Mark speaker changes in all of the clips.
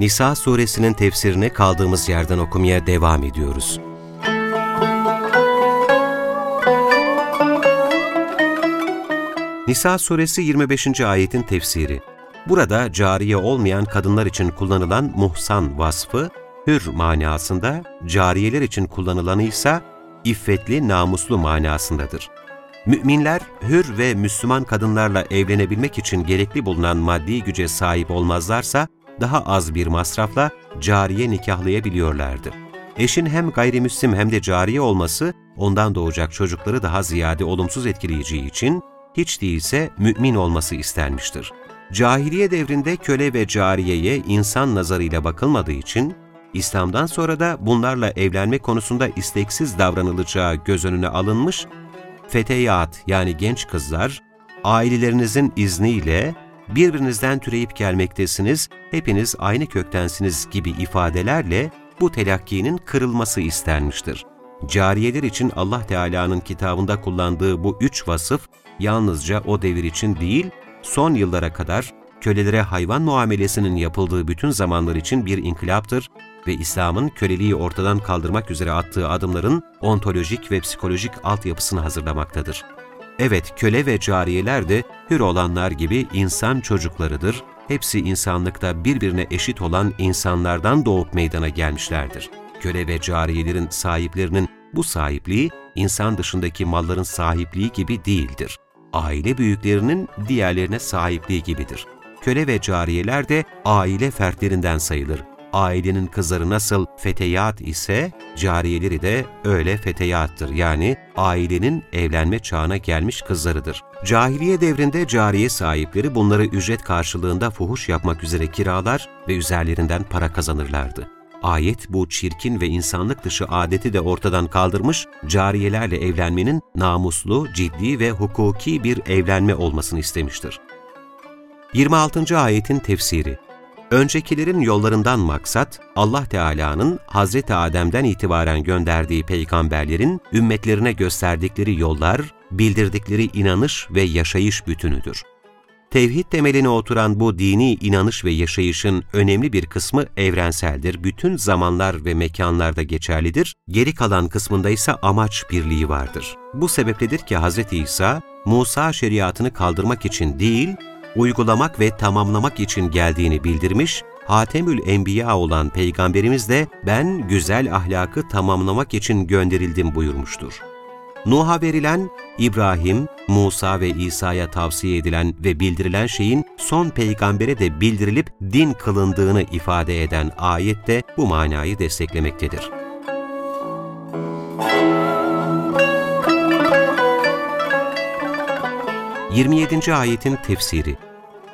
Speaker 1: Nisa suresinin tefsirini kaldığımız yerden okumaya devam ediyoruz. Nisa suresi 25. ayetin tefsiri. Burada cariye olmayan kadınlar için kullanılan muhsan vasfı, hür manasında, cariyeler için kullanılanı ise iffetli, namuslu manasındadır. Müminler hür ve Müslüman kadınlarla evlenebilmek için gerekli bulunan maddi güce sahip olmazlarsa daha az bir masrafla cariye nikahlayabiliyorlardı. Eşin hem gayrimüslim hem de cariye olması ondan doğacak çocukları daha ziyade olumsuz etkileyeceği için hiç değilse mümin olması istenmiştir. Cahiliye devrinde köle ve cariyeye insan nazarıyla bakılmadığı için İslam'dan sonra da bunlarla evlenme konusunda isteksiz davranılacağı göz önüne alınmış feteyat yani genç kızlar, ailelerinizin izniyle birbirinizden türeyip gelmektesiniz, hepiniz aynı köktensiniz gibi ifadelerle bu telakkinin kırılması istenmiştir. Cariyeler için Allah Teala'nın kitabında kullandığı bu üç vasıf, yalnızca o devir için değil, son yıllara kadar kölelere hayvan muamelesinin yapıldığı bütün zamanlar için bir inkılaptır ve İslam'ın köleliği ortadan kaldırmak üzere attığı adımların ontolojik ve psikolojik altyapısını hazırlamaktadır. Evet, köle ve cariyeler de hür olanlar gibi insan çocuklarıdır, hepsi insanlıkta birbirine eşit olan insanlardan doğup meydana gelmişlerdir. Köle ve cariyelerin sahiplerinin bu sahipliği, insan dışındaki malların sahipliği gibi değildir. Aile büyüklerinin diğerlerine sahipliği gibidir. Köle ve cariyeler de aile fertlerinden sayılır ailenin kızları nasıl feteyat ise cariyeleri de öyle feteyattır. Yani ailenin evlenme çağına gelmiş kızlarıdır. Cahiliye devrinde cariye sahipleri bunları ücret karşılığında fuhuş yapmak üzere kiralar ve üzerlerinden para kazanırlardı. Ayet bu çirkin ve insanlık dışı adeti de ortadan kaldırmış, cariyelerle evlenmenin namuslu, ciddi ve hukuki bir evlenme olmasını istemiştir. 26. ayetin tefsiri Öncekilerin yollarından maksat, Allah Teala'nın Hazreti Adem'den itibaren gönderdiği peygamberlerin ümmetlerine gösterdikleri yollar, bildirdikleri inanış ve yaşayış bütünüdür. Tevhid temeline oturan bu dini inanış ve yaşayışın önemli bir kısmı evrenseldir, bütün zamanlar ve mekanlarda geçerlidir, geri kalan kısmında ise amaç birliği vardır. Bu sebepledir ki Hz. İsa, Musa şeriatını kaldırmak için değil, uygulamak ve tamamlamak için geldiğini bildirmiş, Hatemül Enbiya olan Peygamberimiz de ben güzel ahlakı tamamlamak için gönderildim buyurmuştur. Nuh'a verilen, İbrahim, Musa ve İsa'ya tavsiye edilen ve bildirilen şeyin son peygambere de bildirilip din kılındığını ifade eden ayet de bu manayı desteklemektedir. 27. ayetin tefsiri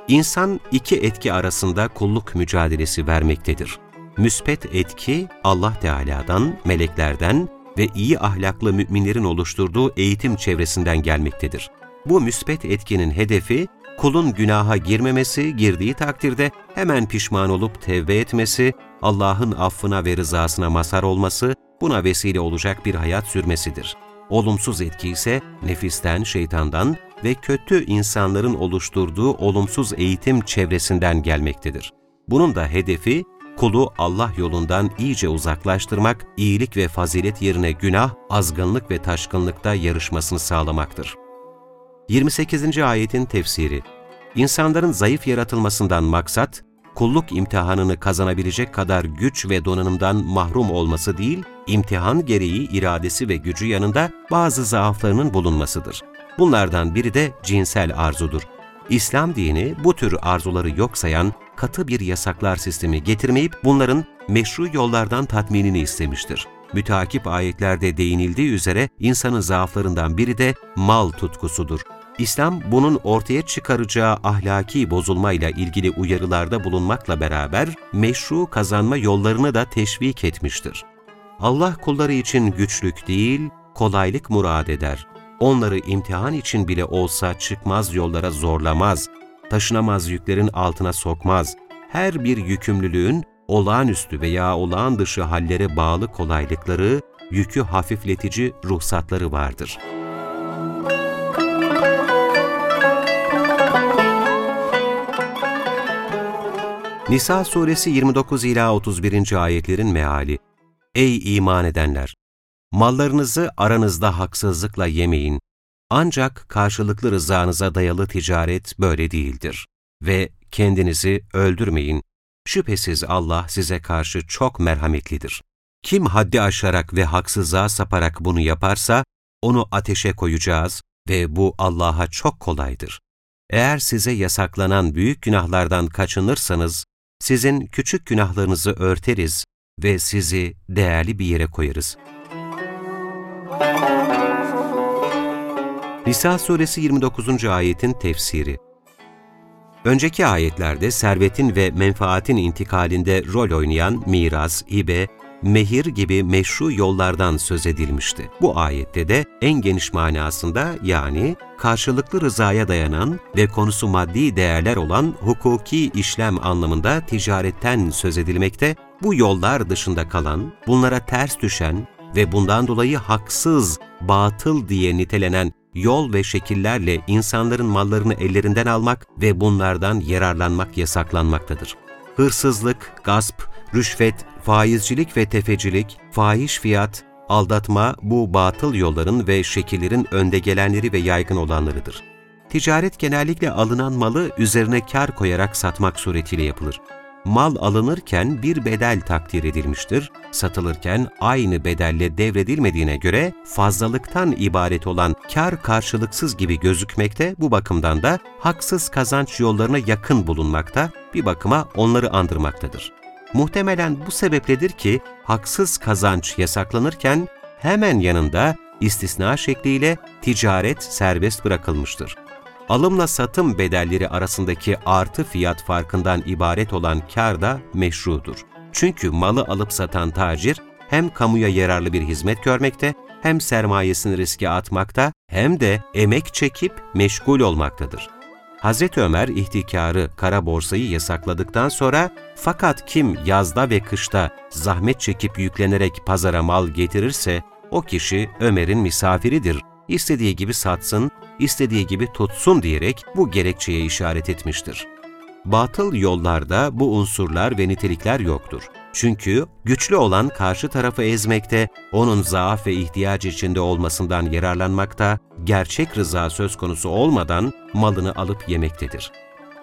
Speaker 1: İnsan iki etki arasında kulluk mücadelesi vermektedir. Müspet etki Allah Teala'dan, meleklerden ve iyi ahlaklı müminlerin oluşturduğu eğitim çevresinden gelmektedir. Bu müspet etkinin hedefi, kulun günaha girmemesi, girdiği takdirde hemen pişman olup tevbe etmesi, Allah'ın affına ve rızasına mazhar olması, buna vesile olacak bir hayat sürmesidir. Olumsuz etki ise nefisten, şeytandan ve kötü insanların oluşturduğu olumsuz eğitim çevresinden gelmektedir. Bunun da hedefi, kulu Allah yolundan iyice uzaklaştırmak, iyilik ve fazilet yerine günah, azgınlık ve taşkınlıkta yarışmasını sağlamaktır. 28. ayetin tefsiri İnsanların zayıf yaratılmasından maksat, kulluk imtihanını kazanabilecek kadar güç ve donanımdan mahrum olması değil, imtihan gereği iradesi ve gücü yanında bazı zaaflarının bulunmasıdır. Bunlardan biri de cinsel arzudur. İslam dini bu tür arzuları yok sayan katı bir yasaklar sistemi getirmeyip bunların meşru yollardan tatminini istemiştir. Müteakip ayetlerde değinildiği üzere insanın zaaflarından biri de mal tutkusudur. İslam bunun ortaya çıkaracağı ahlaki bozulmayla ilgili uyarılarda bulunmakla beraber meşru kazanma yollarını da teşvik etmiştir. Allah kulları için güçlük değil, kolaylık murad eder. Onları imtihan için bile olsa çıkmaz yollara zorlamaz, taşınamaz yüklerin altına sokmaz. Her bir yükümlülüğün olağanüstü veya olağan dışı hallere bağlı kolaylıkları, yükü hafifletici ruhsatları vardır.'' Nisa suresi 29 ila 31. ayetlerin meali. Ey iman edenler! Mallarınızı aranızda haksızlıkla yemeyin. Ancak karşılıklı rızanıza dayalı ticaret böyle değildir. Ve kendinizi öldürmeyin. Şüphesiz Allah size karşı çok merhametlidir. Kim haddi aşarak ve haksızlığa saparak bunu yaparsa, onu ateşe koyacağız ve bu Allah'a çok kolaydır. Eğer size yasaklanan büyük günahlardan kaçınırsanız, sizin küçük günahlarınızı örteriz ve sizi değerli bir yere koyarız. Nisa suresi 29. ayetin tefsiri Önceki ayetlerde servetin ve menfaatin intikalinde rol oynayan miras, hibe, mehir gibi meşru yollardan söz edilmişti. Bu ayette de en geniş manasında yani karşılıklı rızaya dayanan ve konusu maddi değerler olan hukuki işlem anlamında ticaretten söz edilmekte, bu yollar dışında kalan, bunlara ters düşen ve bundan dolayı haksız, batıl diye nitelenen yol ve şekillerle insanların mallarını ellerinden almak ve bunlardan yararlanmak yasaklanmaktadır. Hırsızlık, gasp, rüşvet, faizcilik ve tefecilik, fahiş fiyat, aldatma bu batıl yolların ve şekillerin önde gelenleri ve yaygın olanlarıdır. Ticaret genellikle alınan malı üzerine kar koyarak satmak suretiyle yapılır. Mal alınırken bir bedel takdir edilmiştir, satılırken aynı bedelle devredilmediğine göre fazlalıktan ibaret olan kar karşılıksız gibi gözükmekte, bu bakımdan da haksız kazanç yollarına yakın bulunmakta, bir bakıma onları andırmaktadır. Muhtemelen bu sebepledir ki haksız kazanç yasaklanırken hemen yanında istisna şekliyle ticaret serbest bırakılmıştır. Alımla satım bedelleri arasındaki artı fiyat farkından ibaret olan kar da meşrudur. Çünkü malı alıp satan tacir hem kamuya yararlı bir hizmet görmekte, hem sermayesini riske atmakta, hem de emek çekip meşgul olmaktadır. Hz. Ömer ihtikarı, kara borsayı yasakladıktan sonra fakat kim yazda ve kışta zahmet çekip yüklenerek pazara mal getirirse o kişi Ömer'in misafiridir. İstediği gibi satsın, istediği gibi tutsun diyerek bu gerekçeye işaret etmiştir. Batıl yollarda bu unsurlar ve nitelikler yoktur. Çünkü güçlü olan karşı tarafı ezmekte, onun zaaf ve ihtiyaç içinde olmasından yararlanmakta, gerçek rıza söz konusu olmadan malını alıp yemektedir.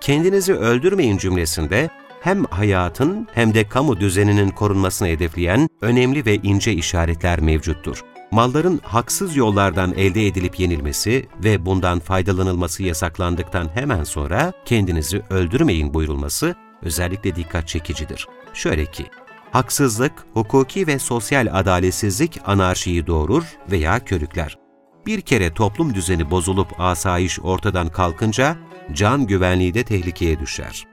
Speaker 1: Kendinizi öldürmeyin cümlesinde hem hayatın hem de kamu düzeninin korunmasını hedefleyen önemli ve ince işaretler mevcuttur. Malların haksız yollardan elde edilip yenilmesi ve bundan faydalanılması yasaklandıktan hemen sonra kendinizi öldürmeyin buyurulması özellikle dikkat çekicidir. Şöyle ki, haksızlık, hukuki ve sosyal adaletsizlik anarşiyi doğurur veya körükler. Bir kere toplum düzeni bozulup asayiş ortadan kalkınca can güvenliği de tehlikeye düşer.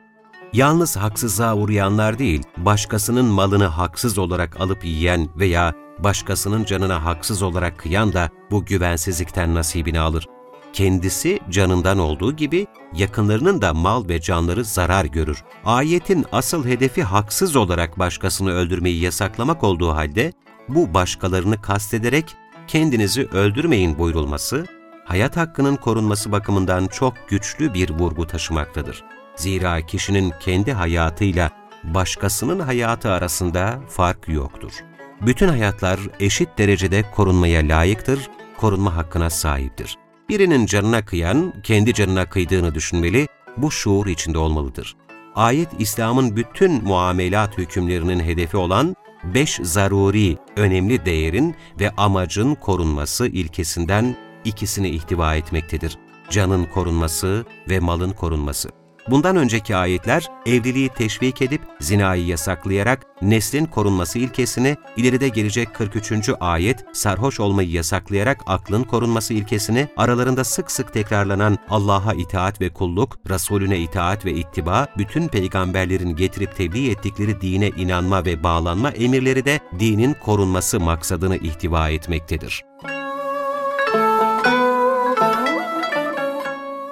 Speaker 1: Yalnız haksızlığa uğrayanlar değil, başkasının malını haksız olarak alıp yiyen veya başkasının canına haksız olarak kıyan da bu güvensizlikten nasibini alır. Kendisi canından olduğu gibi yakınlarının da mal ve canları zarar görür. Ayetin asıl hedefi haksız olarak başkasını öldürmeyi yasaklamak olduğu halde bu başkalarını kastederek kendinizi öldürmeyin buyurulması, hayat hakkının korunması bakımından çok güçlü bir vurgu taşımaktadır. Zira kişinin kendi hayatıyla başkasının hayatı arasında fark yoktur. Bütün hayatlar eşit derecede korunmaya layıktır, korunma hakkına sahiptir. Birinin canına kıyan, kendi canına kıydığını düşünmeli, bu şuur içinde olmalıdır. Ayet, İslam'ın bütün muamelat hükümlerinin hedefi olan beş zaruri, önemli değerin ve amacın korunması ilkesinden ikisini ihtiva etmektedir. Canın korunması ve malın korunması. Bundan önceki ayetler evliliği teşvik edip zinayı yasaklayarak neslin korunması ilkesini, ileride gelecek 43. ayet sarhoş olmayı yasaklayarak aklın korunması ilkesini, aralarında sık sık tekrarlanan Allah'a itaat ve kulluk, Resulüne itaat ve ittiba, bütün peygamberlerin getirip tebliğ ettikleri dine inanma ve bağlanma emirleri de dinin korunması maksadını ihtiva etmektedir.